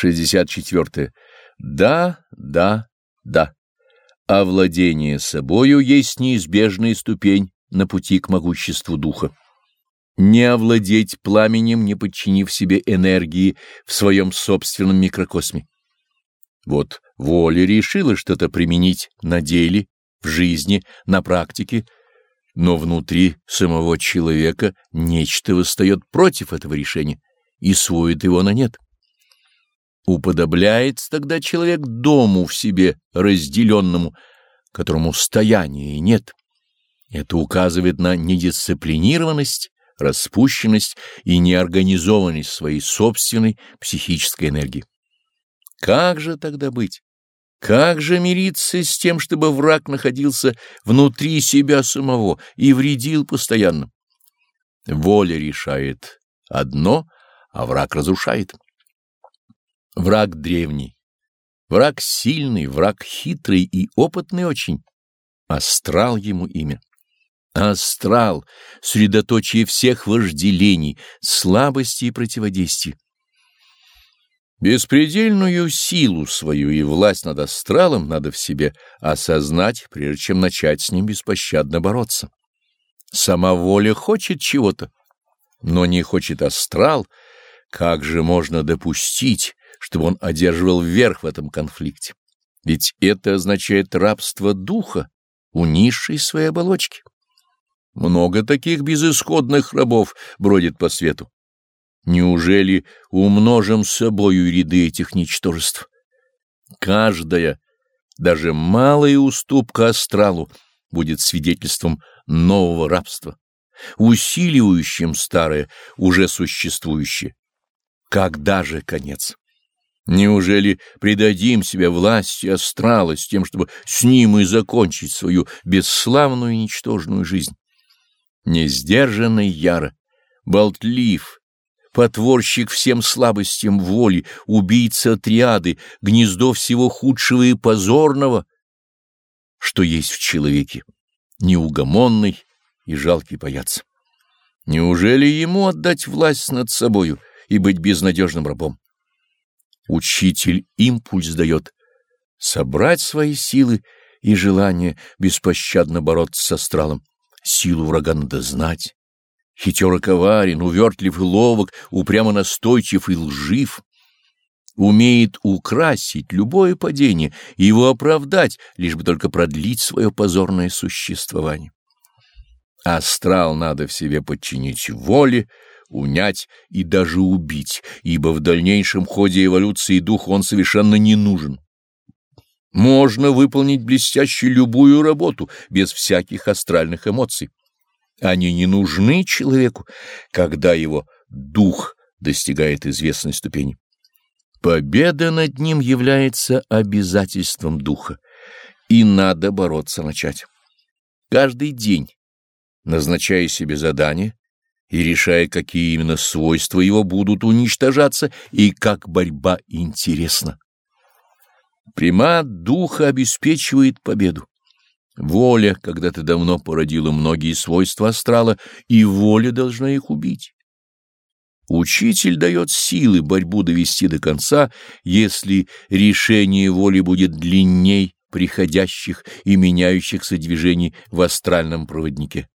64. Да, да, да. Овладение собою есть неизбежная ступень на пути к могуществу духа. Не овладеть пламенем, не подчинив себе энергии в своем собственном микрокосме. Вот воля решила что-то применить на деле, в жизни, на практике, но внутри самого человека нечто восстает против этого решения и сводит его на нет. Уподобляется тогда человек дому в себе разделенному, которому стояния нет. Это указывает на недисциплинированность, распущенность и неорганизованность своей собственной психической энергии. Как же тогда быть? Как же мириться с тем, чтобы враг находился внутри себя самого и вредил постоянно? Воля решает одно, а враг разрушает. Враг древний, враг сильный, враг хитрый и опытный очень. Астрал ему имя. Астрал — средоточие всех вожделений, слабости и противодействий. Беспредельную силу свою и власть над астралом надо в себе осознать, прежде чем начать с ним беспощадно бороться. Сама воля хочет чего-то, но не хочет астрал, как же можно допустить, чтобы он одерживал верх в этом конфликте? Ведь это означает рабство духа, у низшей своей оболочки. Много таких безысходных рабов бродит по свету. Неужели умножим собою ряды этих ничтожеств? Каждая, даже малая уступка астралу будет свидетельством нового рабства, усиливающим старое, уже существующее. Когда же конец? Неужели предадим себя власти астрала с тем, чтобы с ним и закончить свою бесславную и ничтожную жизнь? Несдержанный яро, болтлив, потворщик всем слабостям воли, убийца триады, гнездо всего худшего и позорного, что есть в человеке, неугомонный и жалкий паяц. Неужели ему отдать власть над собою и быть безнадежным рабом? Учитель импульс дает собрать свои силы и желание беспощадно бороться с астралом. Силу врага надо знать Хитер и коварен, увертлив и ловок, упрямо настойчив и лжив. Умеет украсить любое падение и его оправдать, лишь бы только продлить свое позорное существование. Астрал надо в себе подчинить воле, унять и даже убить, ибо в дальнейшем ходе эволюции духа он совершенно не нужен. Можно выполнить блестяще любую работу без всяких астральных эмоций. Они не нужны человеку, когда его дух достигает известной ступени. Победа над ним является обязательством духа, и надо бороться начать. Каждый день, назначая себе задание и решая, какие именно свойства его будут уничтожаться и как борьба интересна. Примат духа обеспечивает победу. Воля когда-то давно породила многие свойства астрала, и воля должна их убить. Учитель дает силы борьбу довести до конца, если решение воли будет длинней приходящих и меняющихся движений в астральном проводнике.